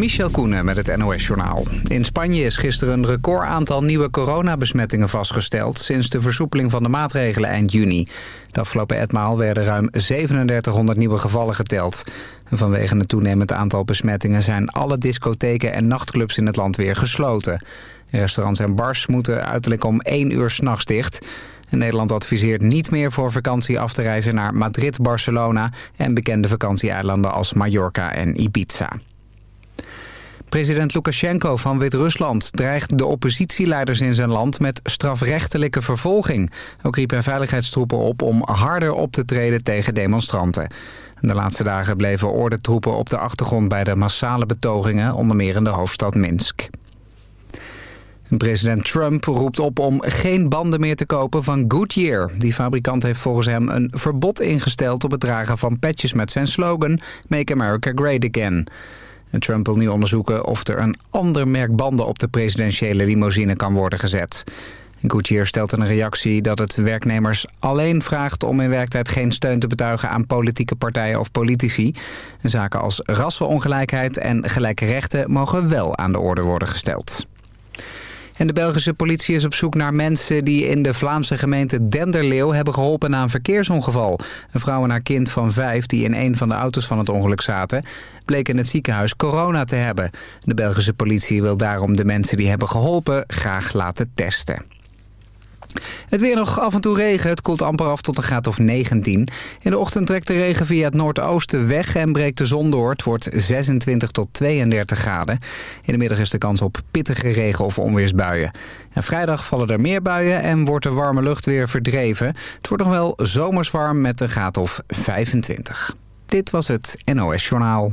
Michel Koenen met het NOS-journaal. In Spanje is gisteren een record aantal nieuwe coronabesmettingen vastgesteld... sinds de versoepeling van de maatregelen eind juni. De afgelopen etmaal werden ruim 3700 nieuwe gevallen geteld. Vanwege het toenemend aantal besmettingen... zijn alle discotheken en nachtclubs in het land weer gesloten. Restaurants en bars moeten uiterlijk om 1 uur s'nachts dicht... Nederland adviseert niet meer voor vakantie af te reizen naar Madrid, Barcelona... en bekende vakantieeilanden als Mallorca en Ibiza. President Lukashenko van Wit-Rusland dreigt de oppositieleiders in zijn land met strafrechtelijke vervolging. Ook riep hij veiligheidstroepen op om harder op te treden tegen demonstranten. De laatste dagen bleven ordentroepen op de achtergrond bij de massale betogingen, onder meer in de hoofdstad Minsk. President Trump roept op om geen banden meer te kopen van Goodyear. Die fabrikant heeft volgens hem een verbod ingesteld op het dragen van patches met zijn slogan Make America Great Again. En Trump wil nu onderzoeken of er een ander merk banden op de presidentiële limousine kan worden gezet. Goodyear stelt in een reactie dat het werknemers alleen vraagt om in werktijd geen steun te betuigen aan politieke partijen of politici. Zaken als rassenongelijkheid en gelijke rechten mogen wel aan de orde worden gesteld. En de Belgische politie is op zoek naar mensen die in de Vlaamse gemeente Denderleeuw hebben geholpen na een verkeersongeval. Een vrouw en haar kind van vijf die in een van de auto's van het ongeluk zaten, bleken in het ziekenhuis corona te hebben. De Belgische politie wil daarom de mensen die hebben geholpen graag laten testen. Het weer nog af en toe regen. Het koelt amper af tot een graad of 19. In de ochtend trekt de regen via het noordoosten weg en breekt de zon door. Het wordt 26 tot 32 graden. In de middag is de kans op pittige regen of onweersbuien. En vrijdag vallen er meer buien en wordt de warme lucht weer verdreven. Het wordt nog wel zomers warm met een graad of 25. Dit was het NOS Journaal.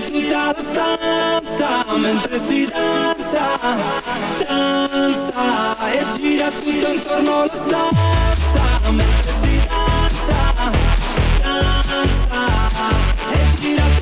Tutta la stanza mentre si danza, danza. E gira tutto intorno alla stanza mentre si danza, danza. E gira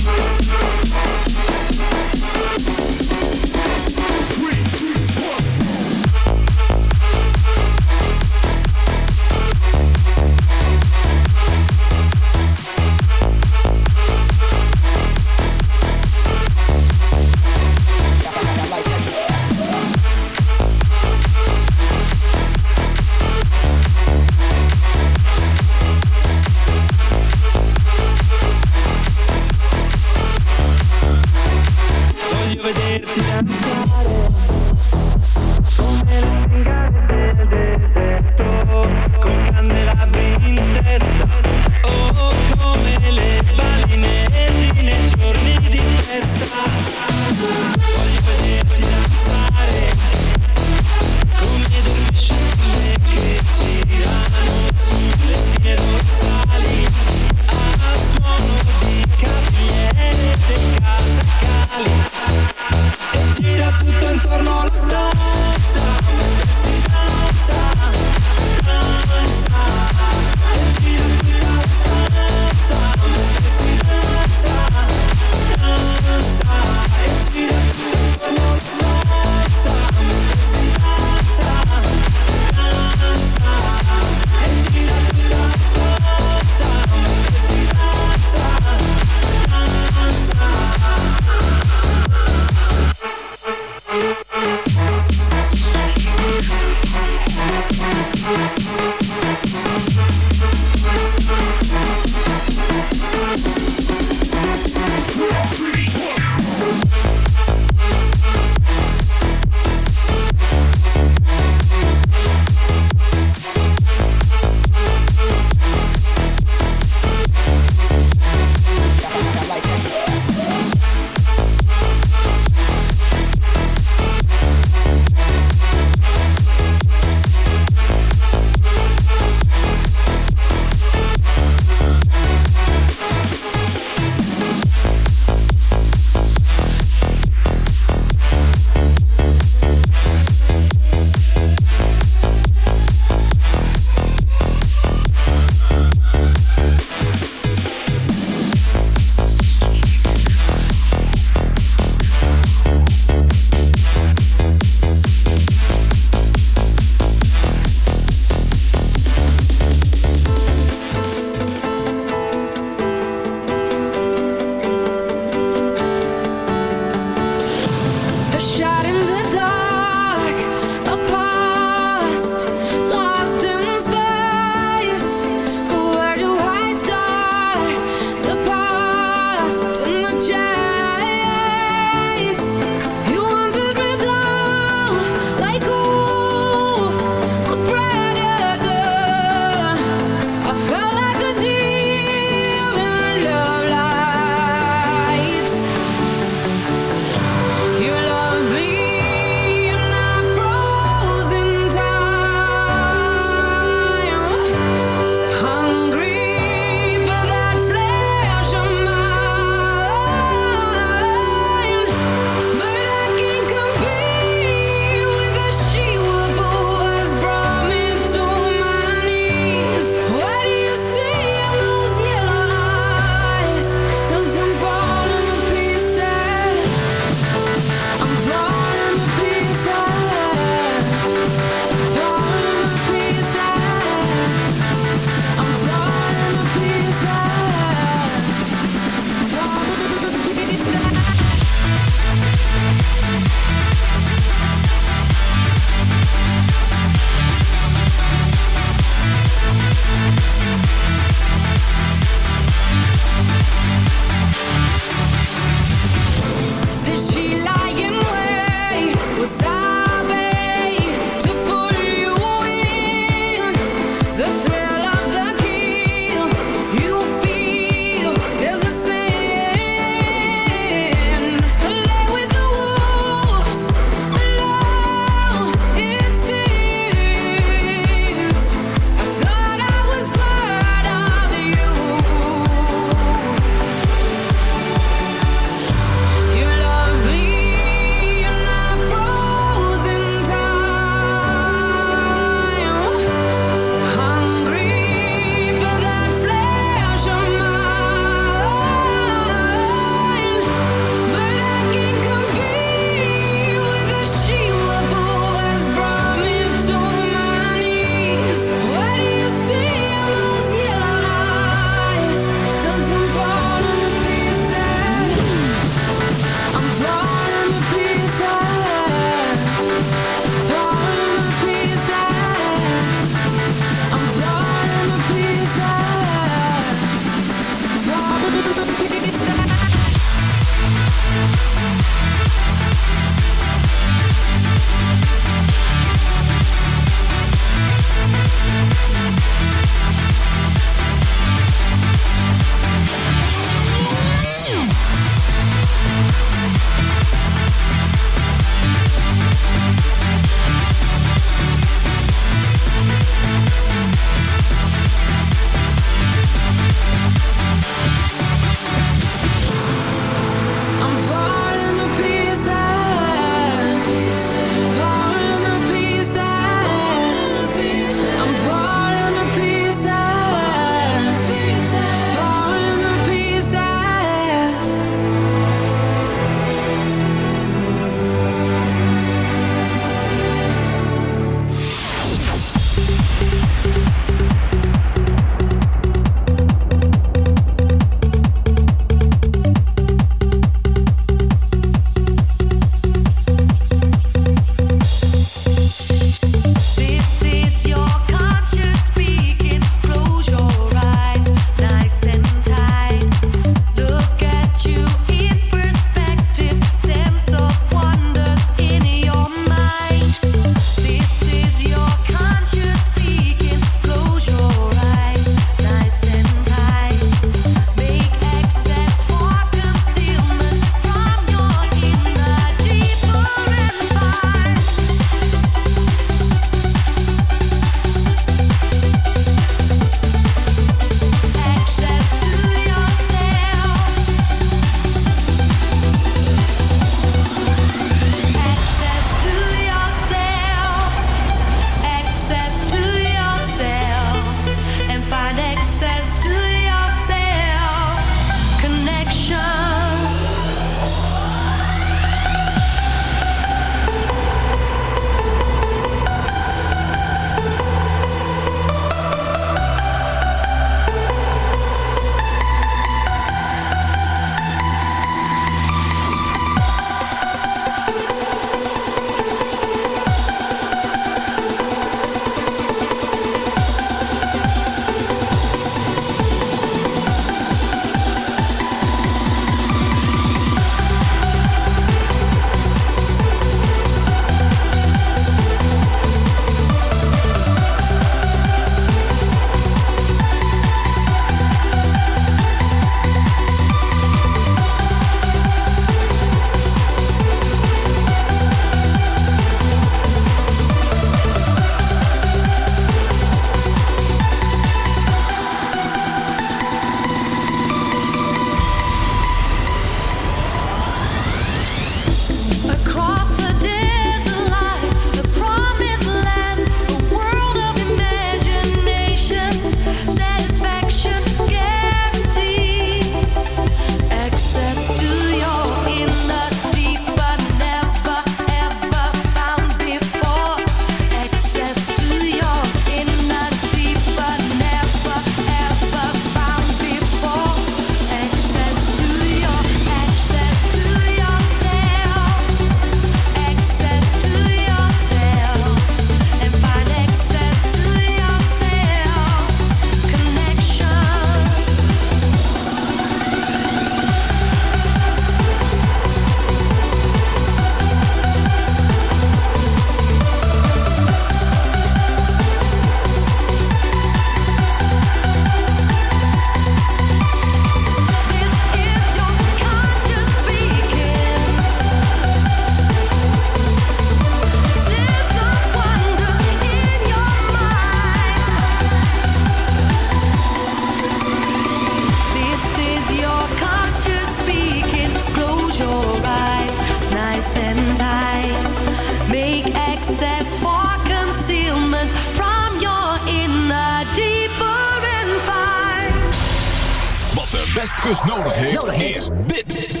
Westkust nodig heeft, nodig heeft. is dit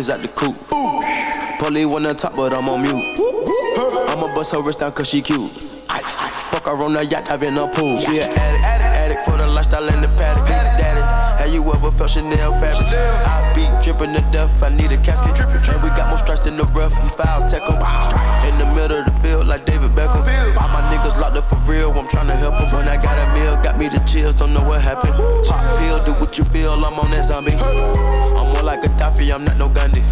Brains out the coop. Polly on top, but I'm on mute. I'ma bust her wrist down cause she cute. Fuck her on the yacht, I've been a pool. She an addict, addict for the lifestyle in the paddock. Daddy, have you ever felt Chanel fabric? I be dripping to death, I need a casket. And we got more strikes in the rough, we foul tech em. In the middle of the field, like David Beckham. All my niggas locked up for real, I'm tryna help them. When I got a meal, got me the chills, don't know what happened. Pop pill, do what you feel, I'm on that zombie. I'm like Gaddafi, I'm not no Gandhi.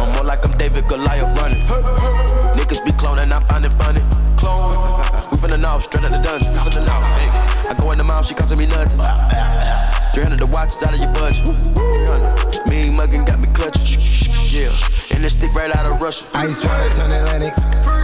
I'm more like I'm David Goliath running. Niggas be cloning, I find it funny. Clone. We finna know, straight out the dungeon. I go in the mouth, she costing me nothing. 300 the watches out of your budget. 300. Mean muggin' got me clutching. Yeah, and this stick right out of Russia. Ice water turn Atlantic.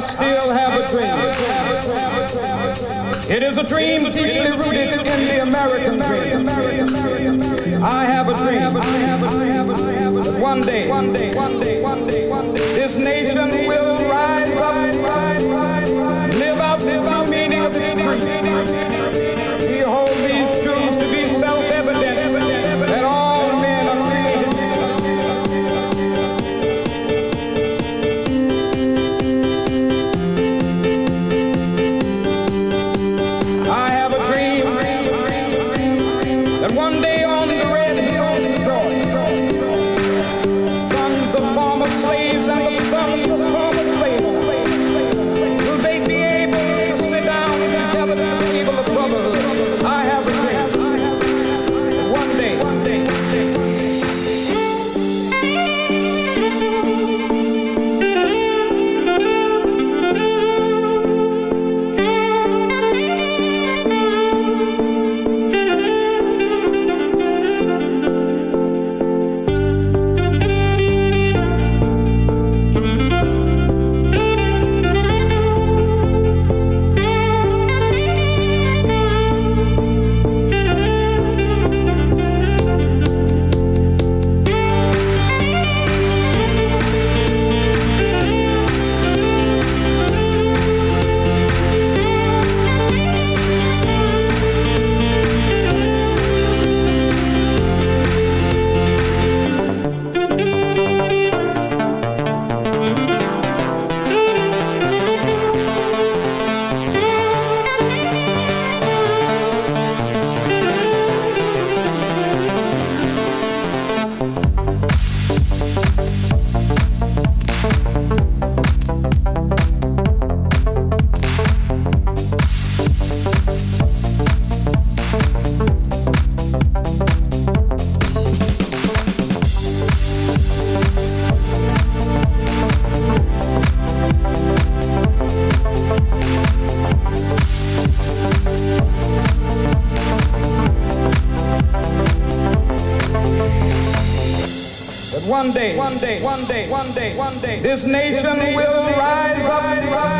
Still one day, this nation will rise up.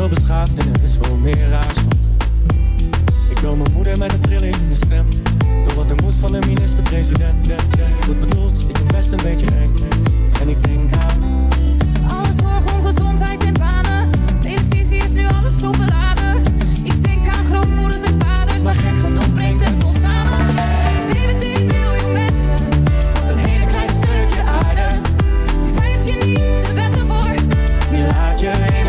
Zo beschaafd en er is veel meer raars van. Ik wil mijn moeder met een trilling in de stem. Door wat er moest van de minister-president. Goed bedoeld, stiekem best een beetje eng. En ik denk aan Alles zorg om gezondheid en banen. Televisie is nu alles zo beladen. Ik denk aan grootmoeders en vaders, maar gek genoeg brengt het ons samen. 17 miljoen mensen op een hele kleine stukje aarde. Die schrijft je niet de wetten voor, die laat je in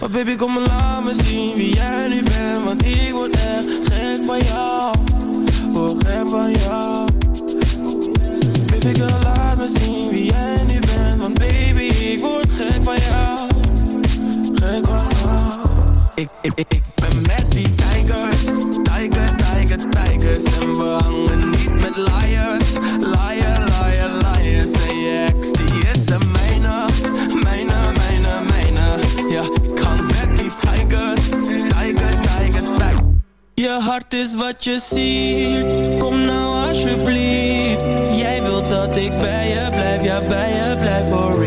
My baby go hart is wat je ziet. Kom nou alsjeblieft. Jij wilt dat ik bij je blijf, ja bij je blijf voor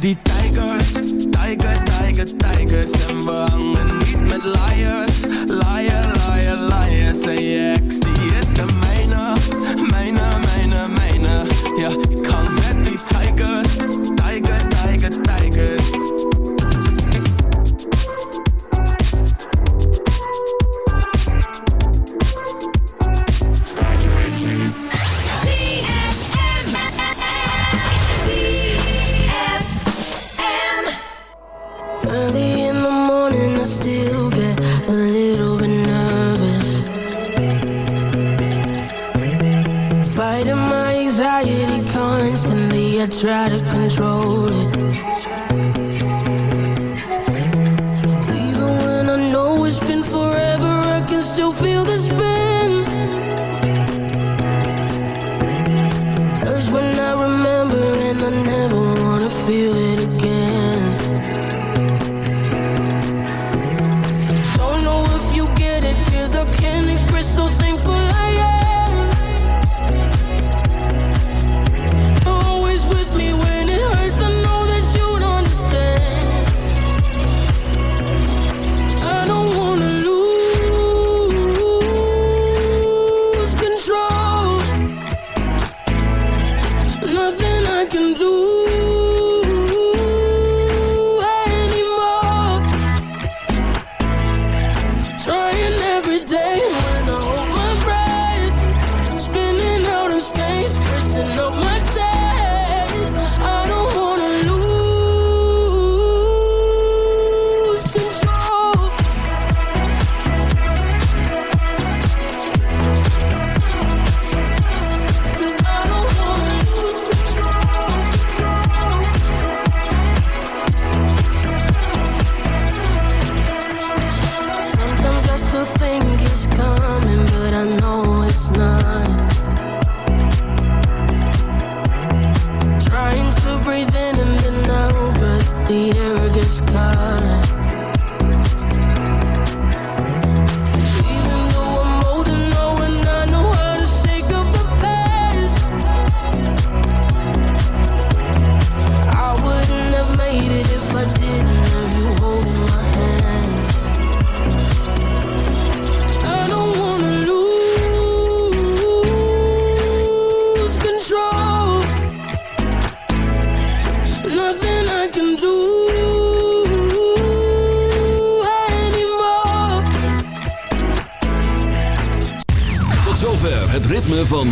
di te